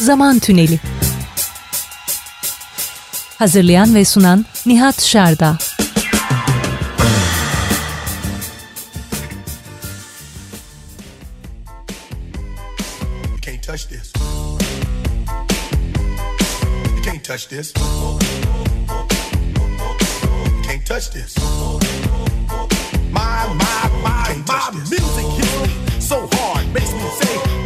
Zaman Tüneli Hazırlayan ve sunan Nihat Şarda touch this. You can't touch this. You can't touch this. My, my, my, my music hits me so hard, makes me say,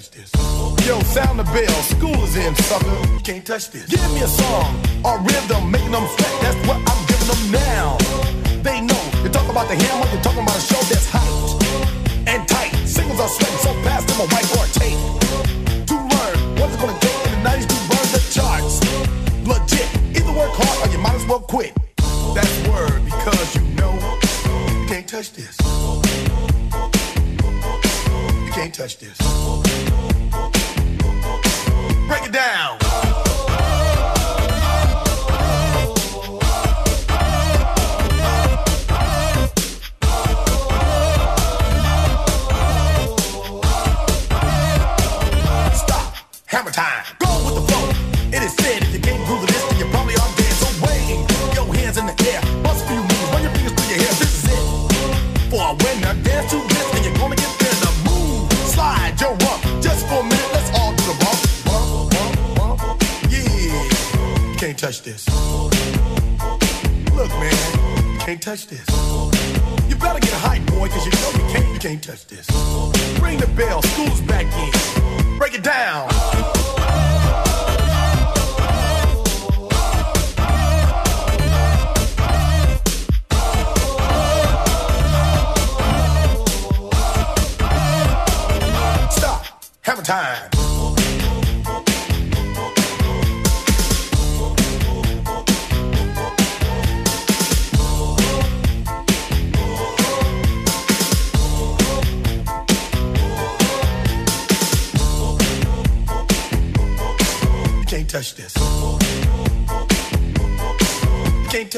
touch this. Yo, sound the bell. School is in, sucker. Can't touch this. Give me a song a rhythm, making them sweat. That's what I'm giving them now. They know. You talk about the hammer, you're talking about a show that's hyped and tight. Singles are sweating so fast, them a white or tape. To learn what it's gonna take in the 90s to burn the charts. Legit. Either work hard or you might as well quit. That's word because you know you can't touch this You can't touch this.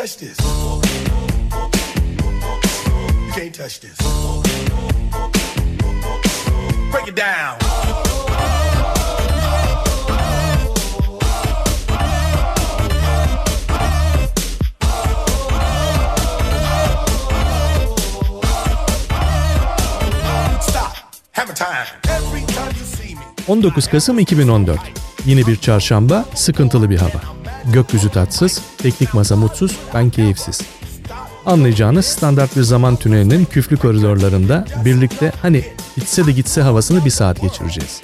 Touch this. You can't touch this. Break it down. Stop. Time. Every time you see me. 19 Kasım 2014. Yine bir çarşamba, sıkıntılı bir hava. Gökyüzü tatsız, teknik masa mutsuz, ben keyifsiz. Anlayacağınız standart bir zaman tünelinin küflü koridorlarında birlikte hani gitse de gitse havasını bir saat geçireceğiz.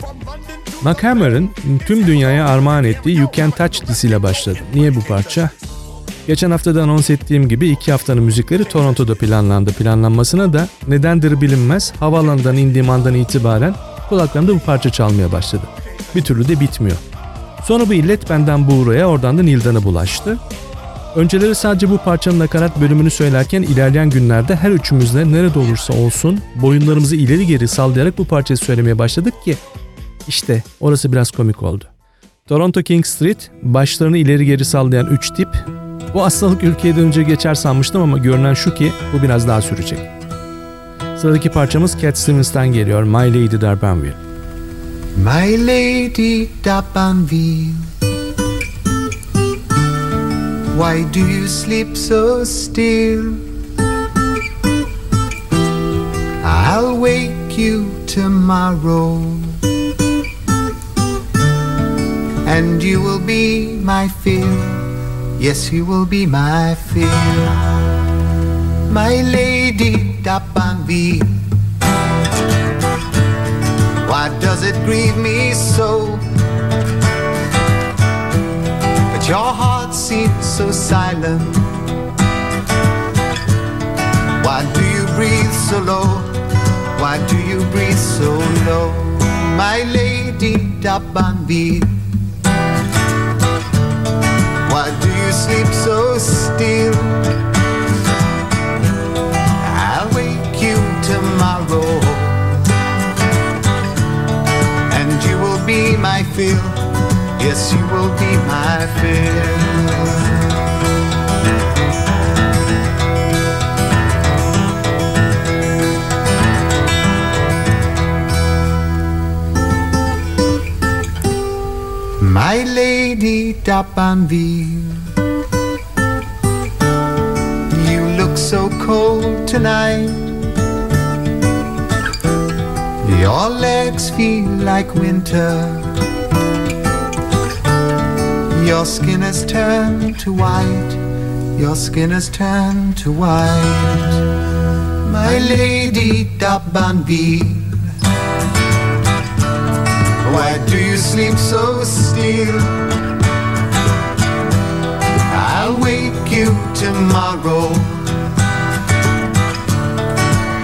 Hammer'ın tüm dünyaya armağan ettiği You Can Touch dizisiyle başladı. Niye bu parça? Geçen hafta da anons ettiğim gibi iki haftanın müzikleri Toronto'da planlandı. Planlanmasına da nedendir bilinmez havaalanından indiğim andan itibaren kulaklarımda bu parça çalmaya başladı. Bir türlü de bitmiyor. Sonra bu illet benden Buğra'ya oradan da Nildan'a bulaştı. Önceleri sadece bu parçanın nakarat bölümünü söylerken ilerleyen günlerde her üçümüzle nerede olursa olsun boyunlarımızı ileri geri sallayarak bu parçayı söylemeye başladık ki işte orası biraz komik oldu. Toronto King Street başlarını ileri geri sallayan üç tip bu hastalık ülkeye dönünce geçer sanmıştım ama görünen şu ki bu biraz daha sürecek. Sıradaki parçamız Cat Stevens'ten geliyor My Lady D'Urbanville. My Lady D'Arbanville Why do you sleep so still? I'll wake you tomorrow And you will be my fill Yes, you will be my fill My Lady da bambi. Why does it grieve me so? But your heart seems so silent. Why do you breathe so low? Why do you breathe so low? My lady D'Arbanville. Why do you sleep so still? I'll wake you tomorrow be my fill Yes, you will be my fill My lady d'Arbanville You look so cold tonight Your legs feel like winter. Your skin has turned to white. Your skin has turned to white. My lady d'Arbanville why do you sleep so still? I'll wake you tomorrow.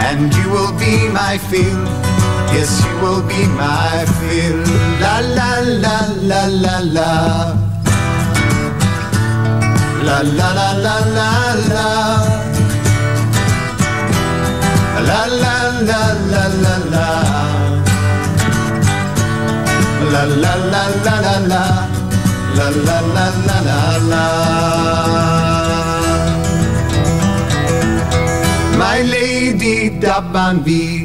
And you will be my fill Yes, you will be my fill. La la la la la la. La la la la la la. La la la la la la. La la la la la la. La la la la la la. My lady Dabanvi.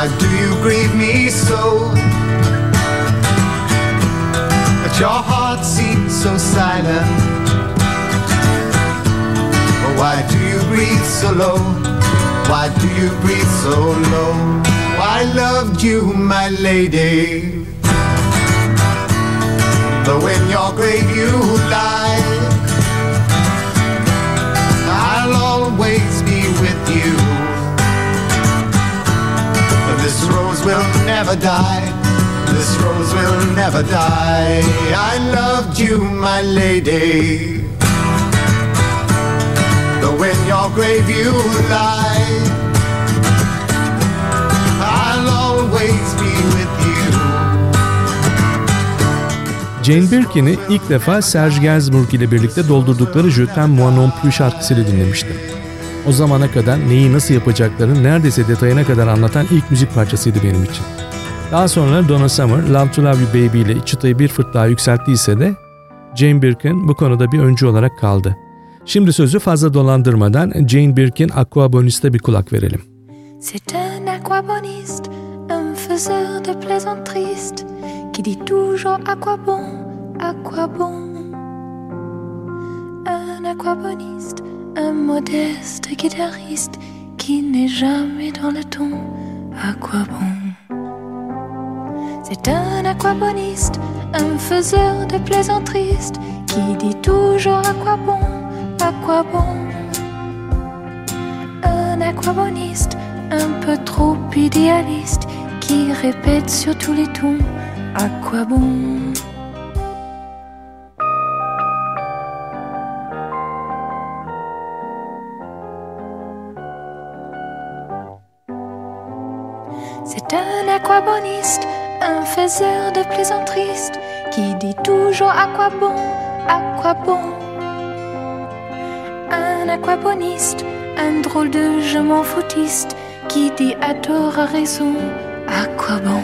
Why do you grieve me so? That your heart seems so silent Why do you breathe so low? Why do you breathe so low? I loved you, my lady. Though in your grave you lie, never die. This rose will never die. I loved you, my lady. Though in your grave you lie. Jane Birkin'i ilk defa Serge Gainsbourg ile birlikte doldurdukları Je t'aime moi plus şarkısıyla dinlemiştim. O zamana kadar neyi nasıl yapacaklarını neredeyse detayına kadar anlatan ilk müzik parçasıydı benim için. Daha sonra Donna Summer, Love to Love You Baby ile çıtayı bir fırt daha yükselttiyse de Jane Birkin bu konuda bir öncü olarak kaldı. Şimdi sözü fazla dolandırmadan Jane Birkin Aquabonist'e bir kulak verelim. C'est un aquaboniste, un faiseur de plaisanteries qui dit toujours à quoi. Un aquaboniste, un modeste guitariste qui n'est jamais dans le ton, à. C'est un aquaboniste, un faiseur de plaisanteries qui dit toujours à quoi bon, à quoi bon. Un aquaboniste, un peu trop idéaliste qui répète sur tous les tons à quoi bon C'est un aquaboniste, un faiseur de plaisanteries qui dit toujours à quoi bon, à quoi bon. Un aquaboniste, un drôle de je m'en foutiste qui dit à tort à raison, à quoi bon.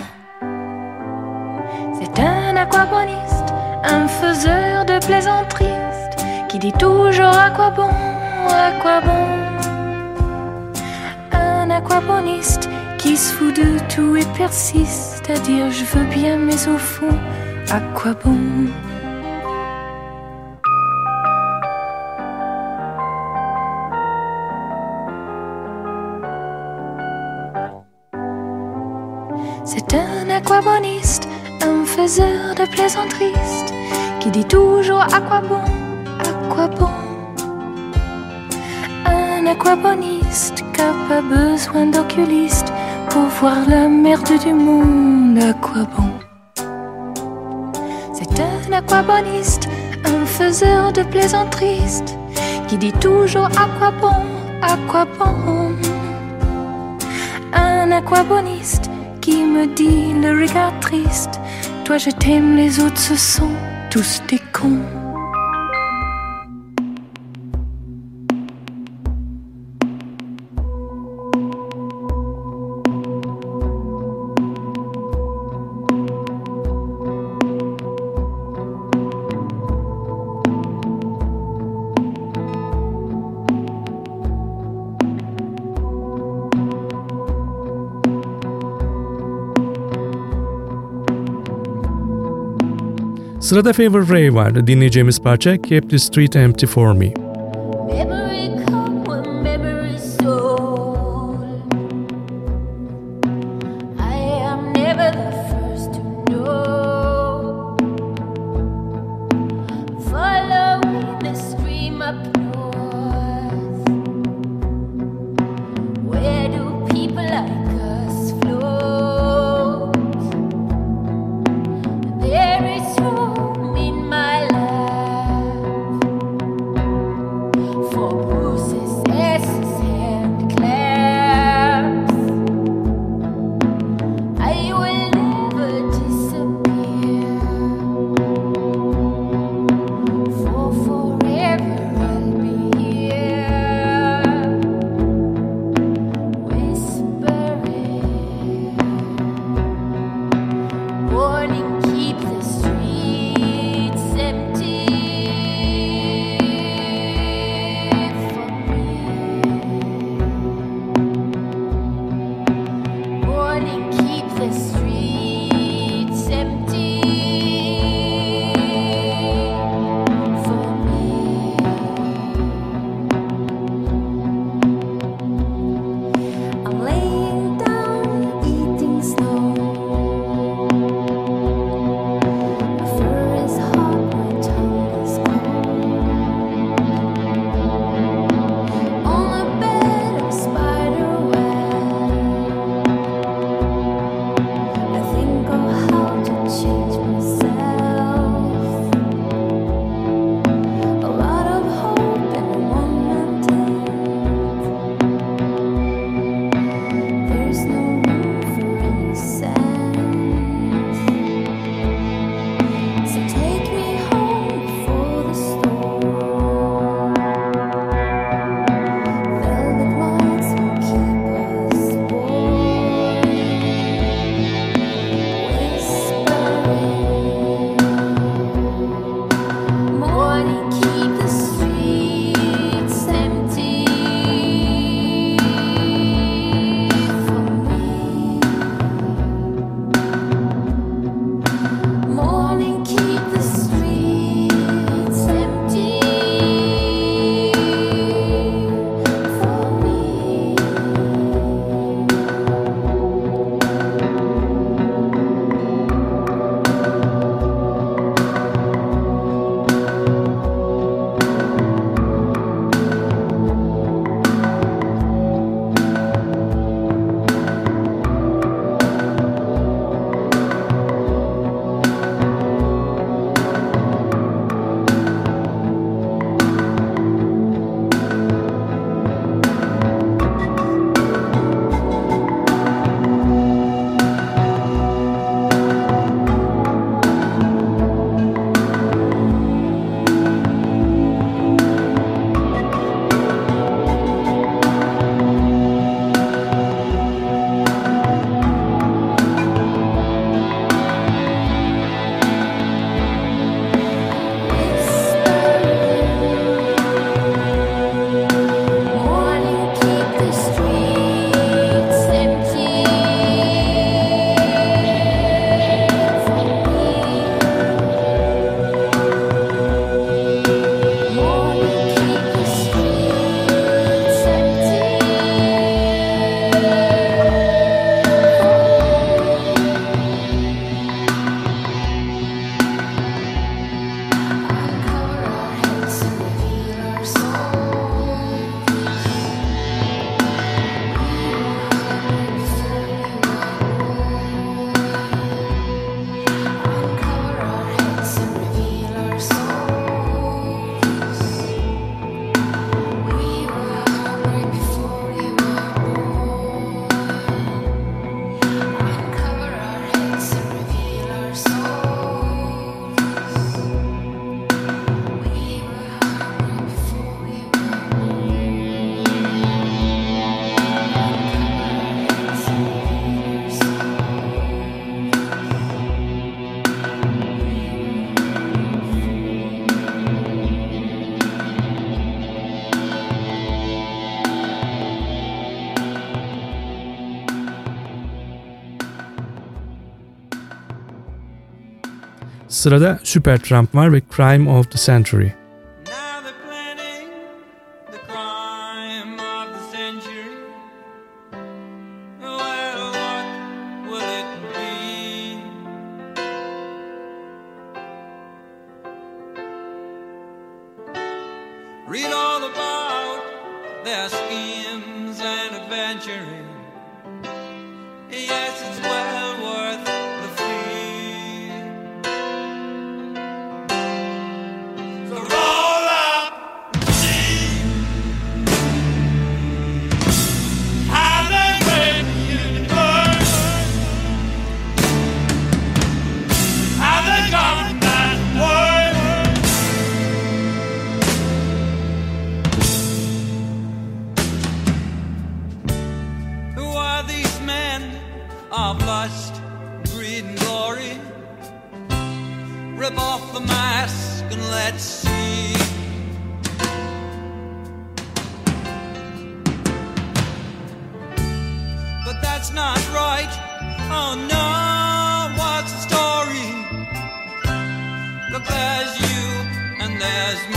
C'est un aquaboniste, un faiseur de plaisanteries qui dit toujours à quoi bon, à quoi bon. Un aquaboniste qui se fout de tout et persiste à dire je veux bien mais au fond, à quoi bon? C'est un aquaboniste, un faiseur de plaisanteries qui dit toujours à quoi bon, à quoi bon? Un aquaboniste qui a pas besoin d'oculiste voir la merde du monde. À quoi bon? C'est un aquaboniste, un faiseur de plaisanteries qui dit toujours à quoi bon, à quoi bon? Un aquaboniste qui me dit le regard triste. Toi je t'aime, les autres ce sont tous des cons. Sırada Fever Ray var. Dinleyeceğimiz parça Kept the Street Empty For Me. Sırada Supertramp var ve Crime of the Century. These men of lust, greed, and glory? Rip off the mask and let's see. But that's not right. Oh no, what's the story? Look, there's you and there's me.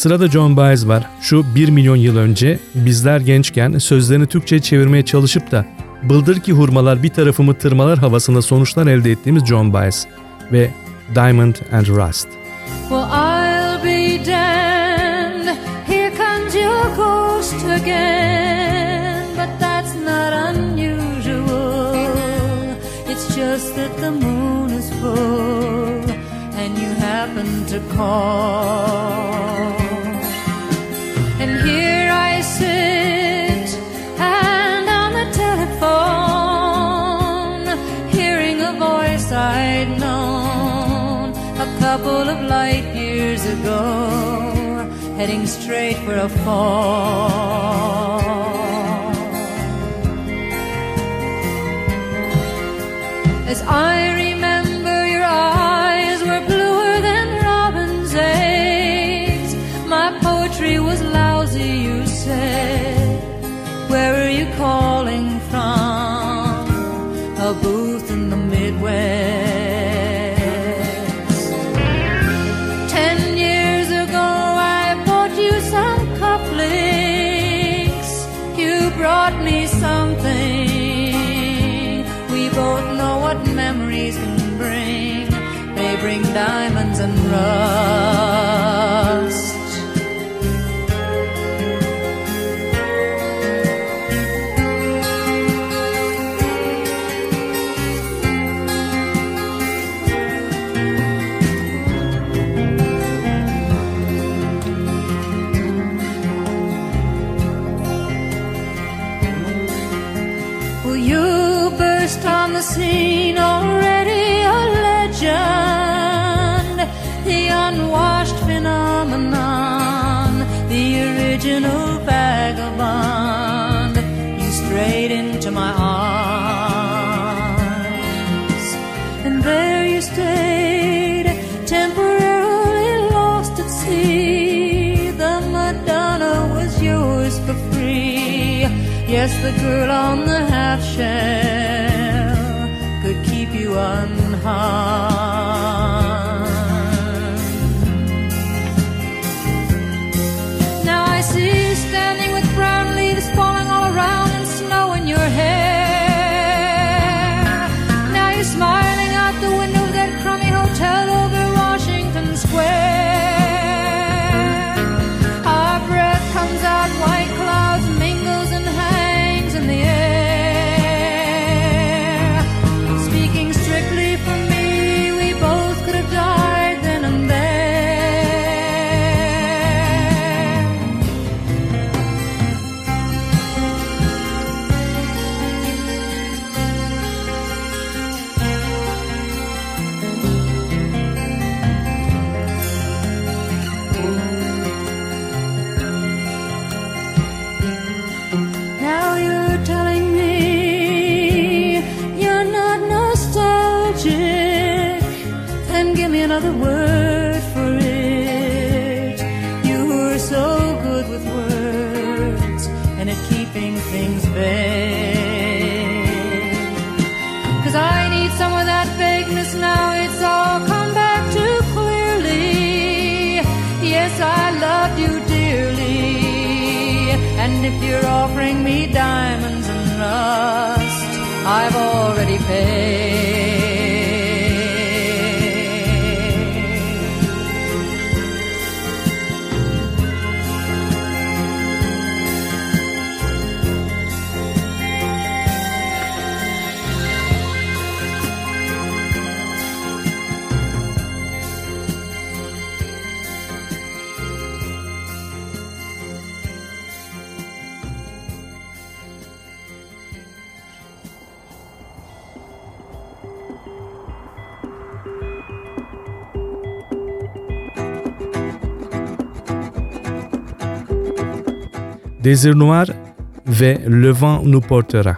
Sırada John Baez var. Şu 1 milyon yıl önce bizler gençken sözlerini Türkçe'ye çevirmeye çalışıp da bıldır ki hurmalar bir tarafımı tırmalar havasında sonuçlar elde ettiğimiz John Baez ve Diamond and Rust. Well, I'll be damned. Here comes your ghost again. Just that the moon is full and you happen to call. years ago, heading straight for a fall. As I remember. diamonds and rust. the girl on the half shell could keep you on Désir noir, vers le vent nous portera.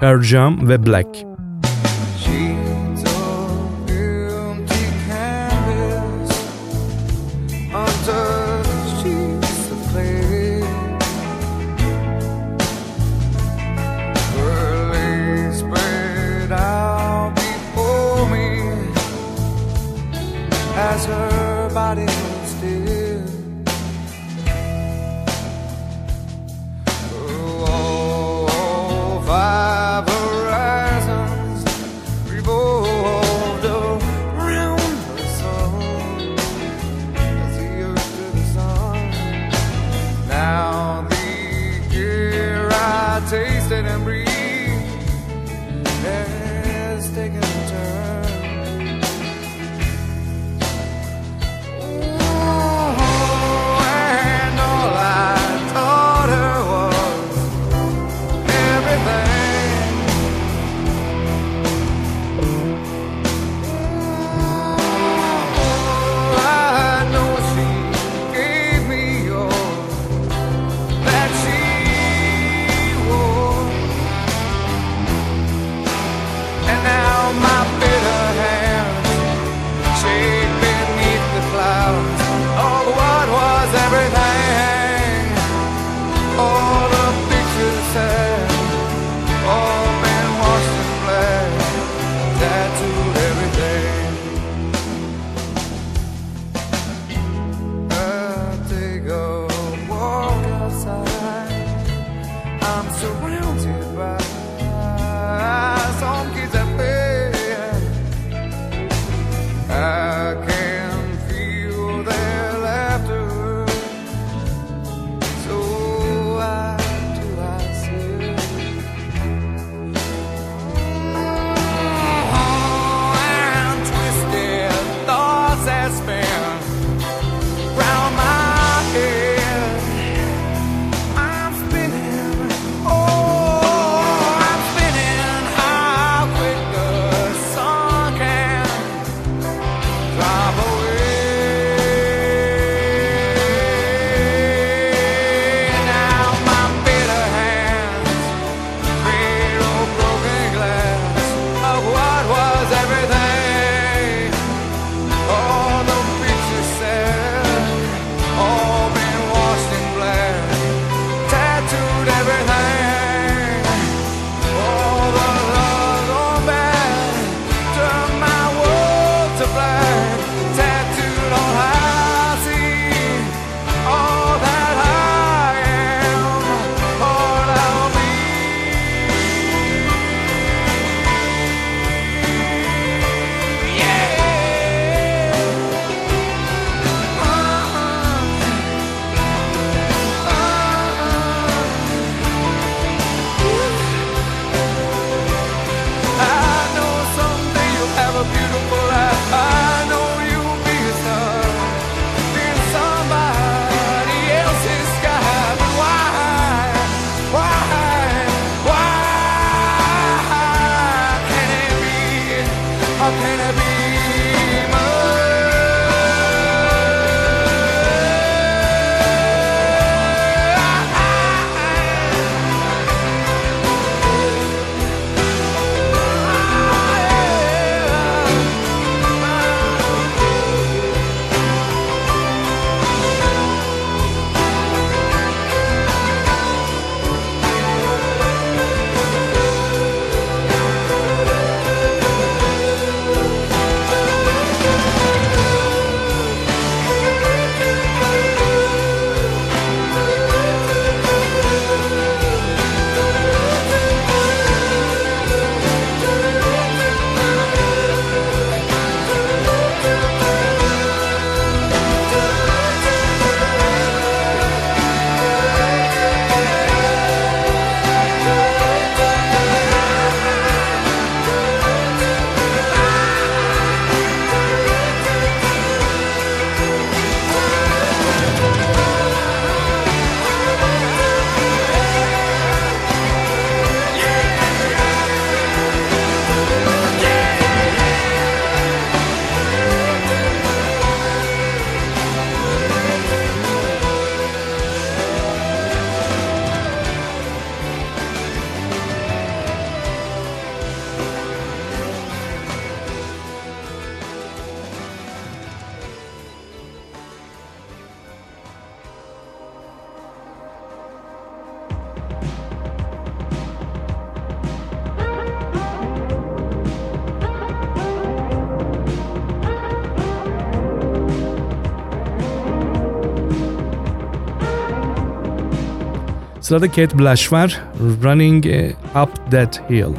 Pearl Jam ve Black. Sırada Kate Bush var. Running eh, Up That Hill.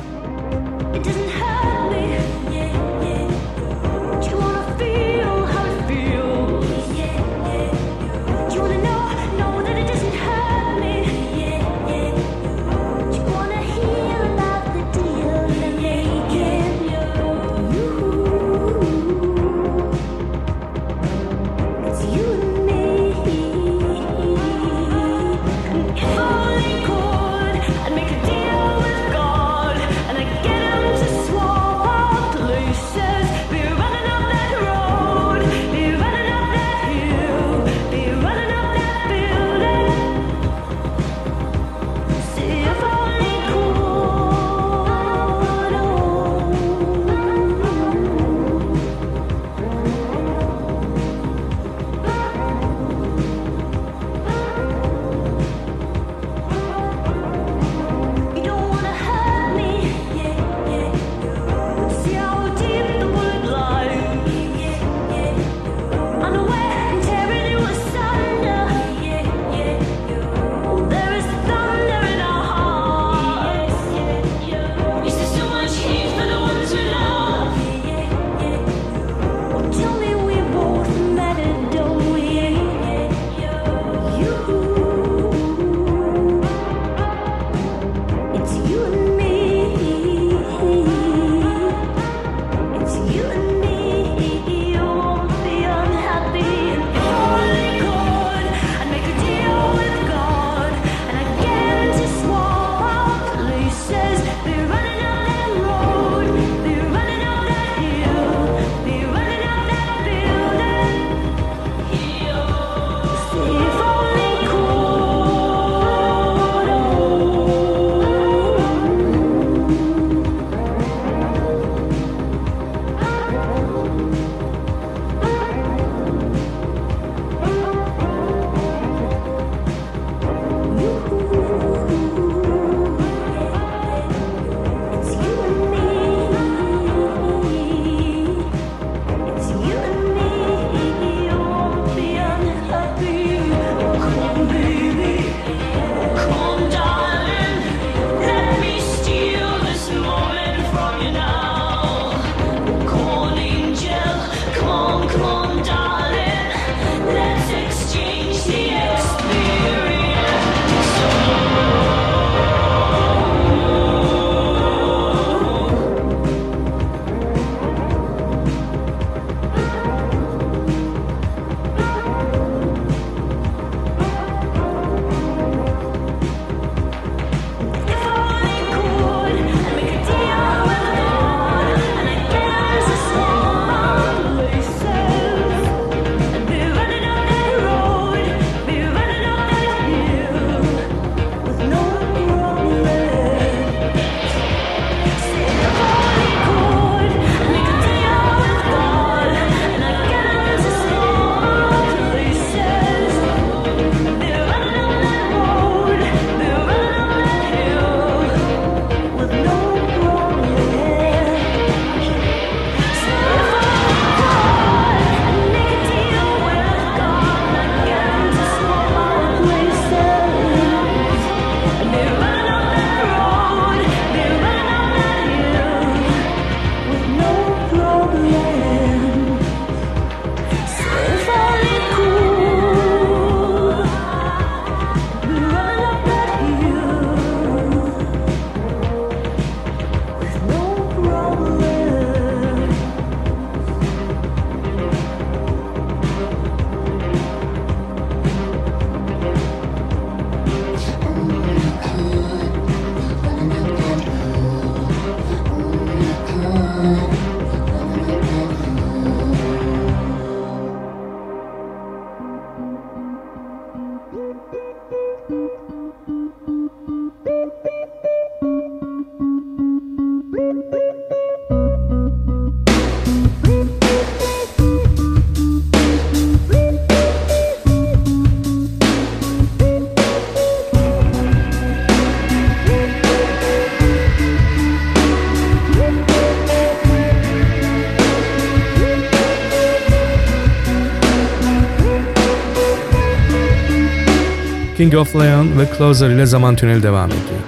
King of Leon ve Closer ile zaman tüneli devam ediyor.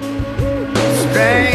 Strange.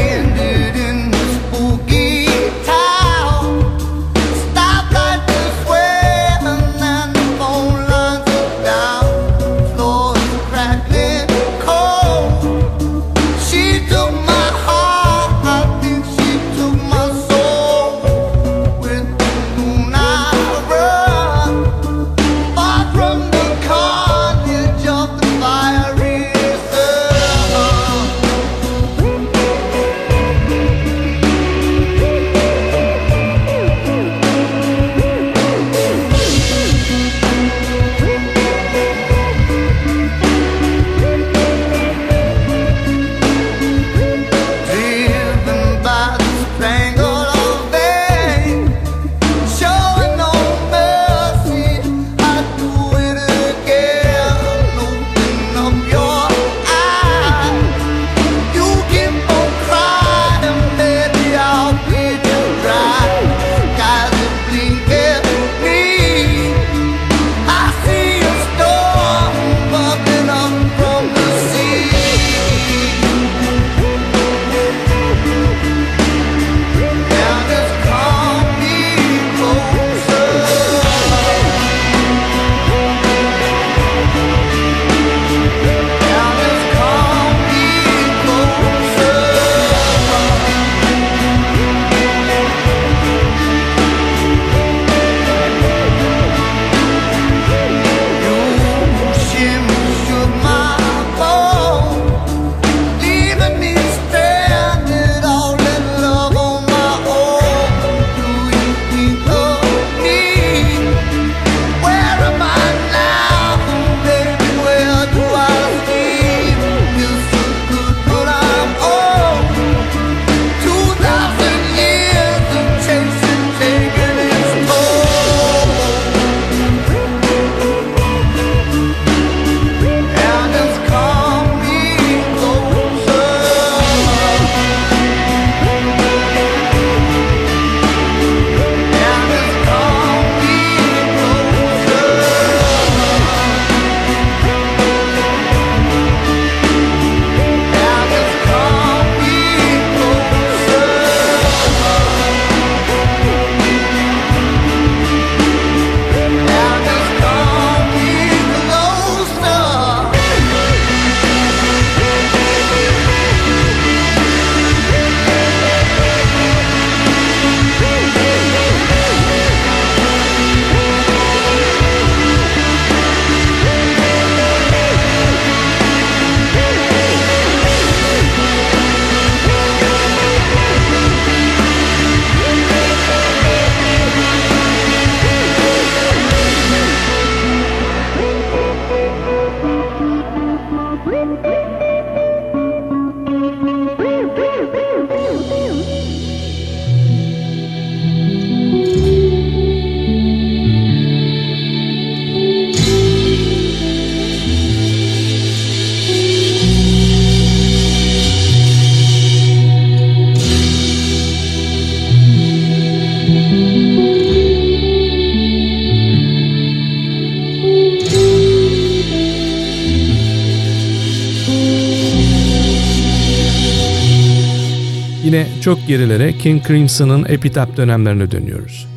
çok gerilere King Crimson'ın Epitaph dönemlerine dönüyoruz.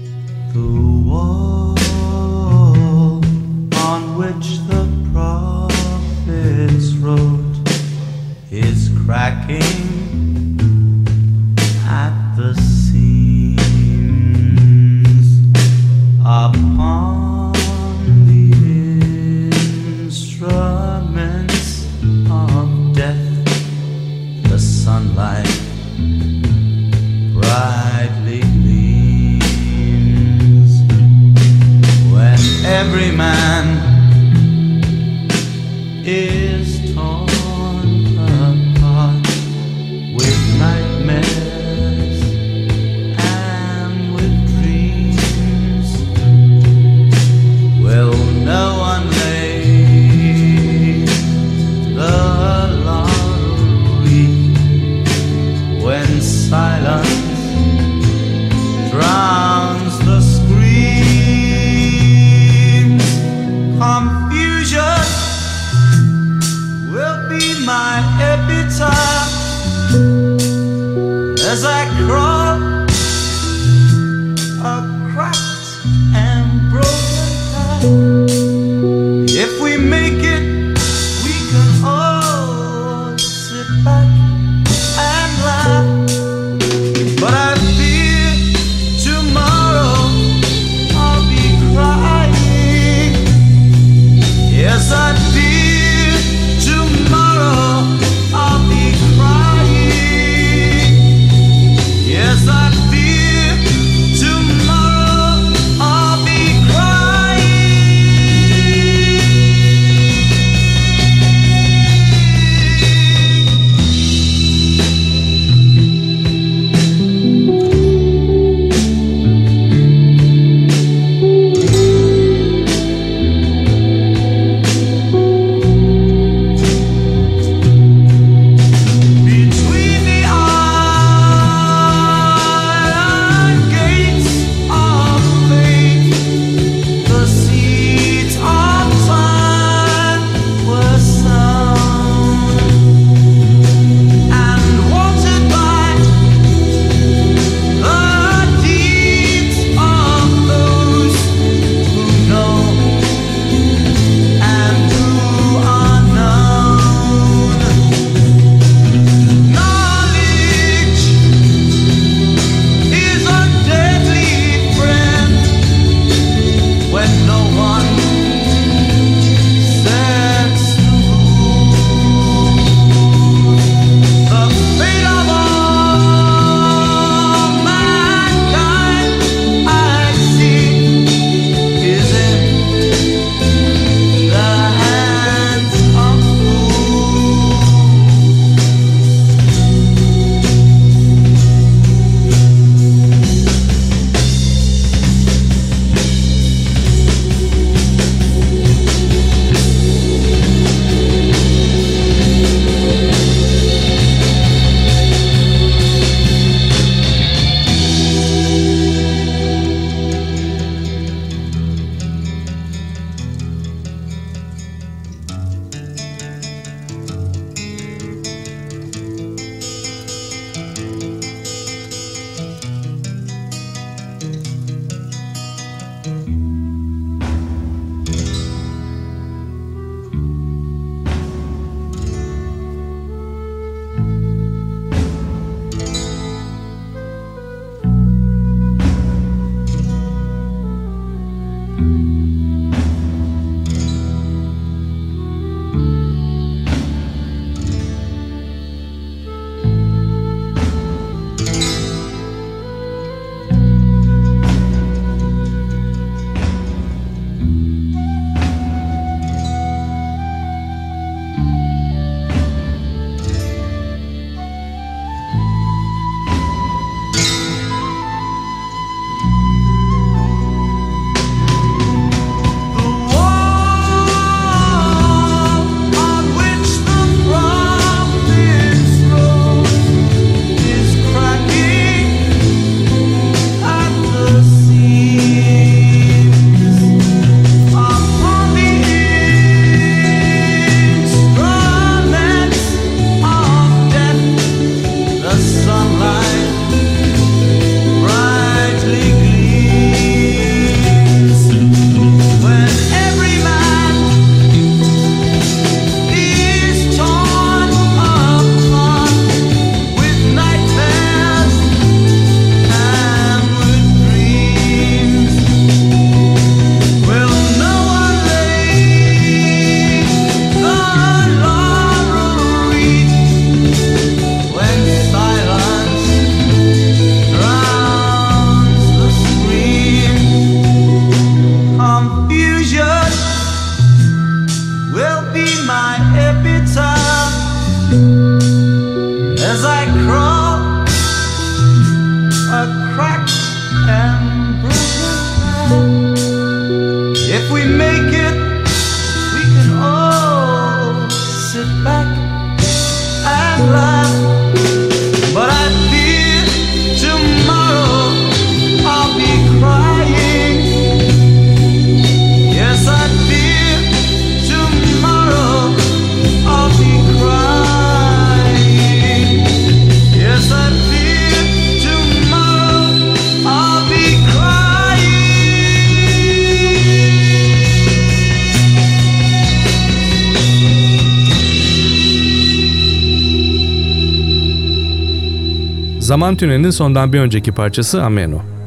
Tüneli'nin sondan bir önceki parçası Ameno.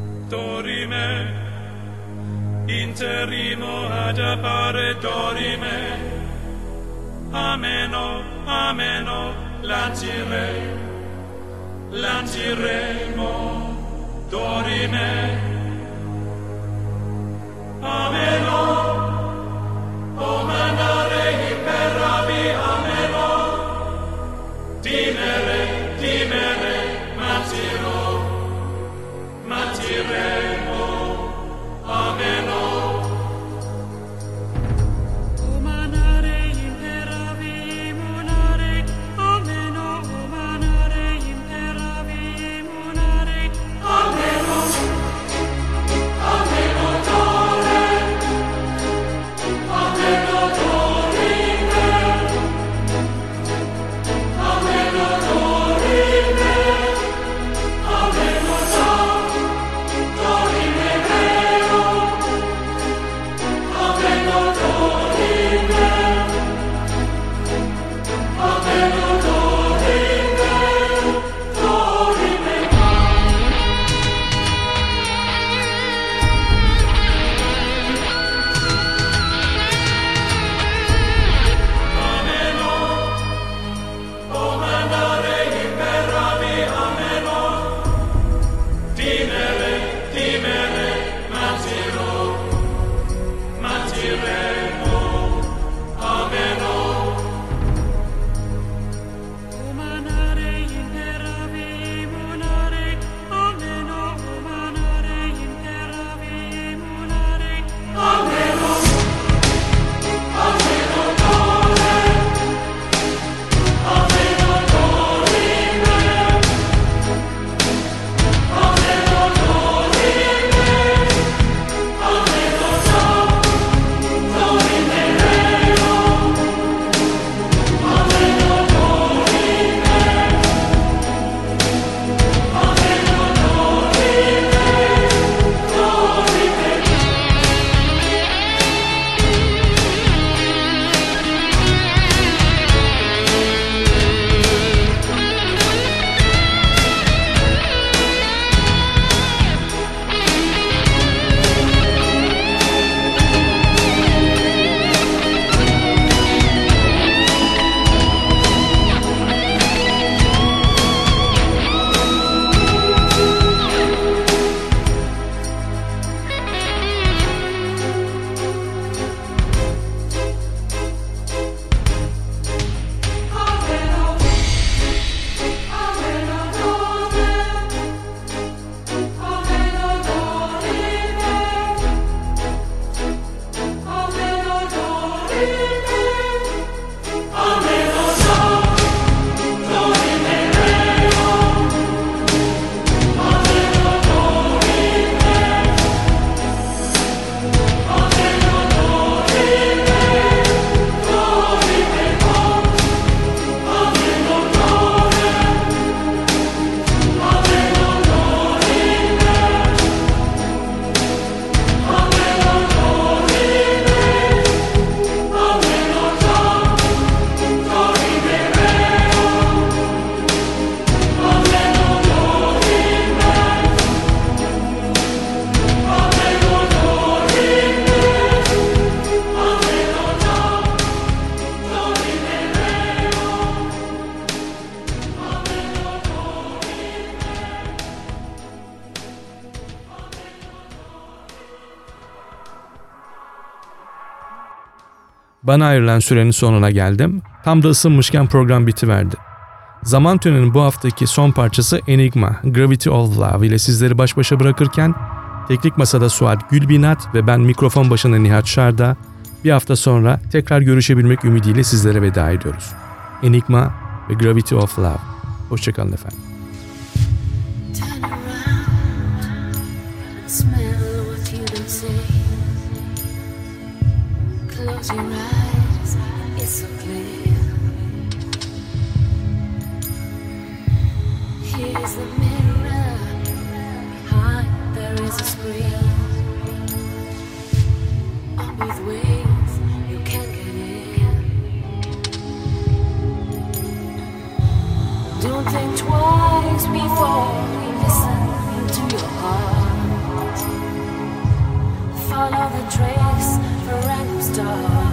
Bana ayrılan sürenin sonuna geldim. Tam da ısınmışken program bitiverdi. Zaman Tüneli'nin bu haftaki son parçası Enigma, Gravity of Love ile sizleri baş başa bırakırken Teknik Masada Suat Gülbinat ve ben mikrofon başında Nihat Şarda bir hafta sonra tekrar görüşebilmek ümidiyle sizlere veda ediyoruz. Enigma ve Gravity of Love. Hoşçakalın efendim. Smell what you don't say. close your eyes, it's so clear. Here's the mirror, behind there is a screen. On both ways, you can't get in. Don't think twice before you listen to your heart. Follow the trace star.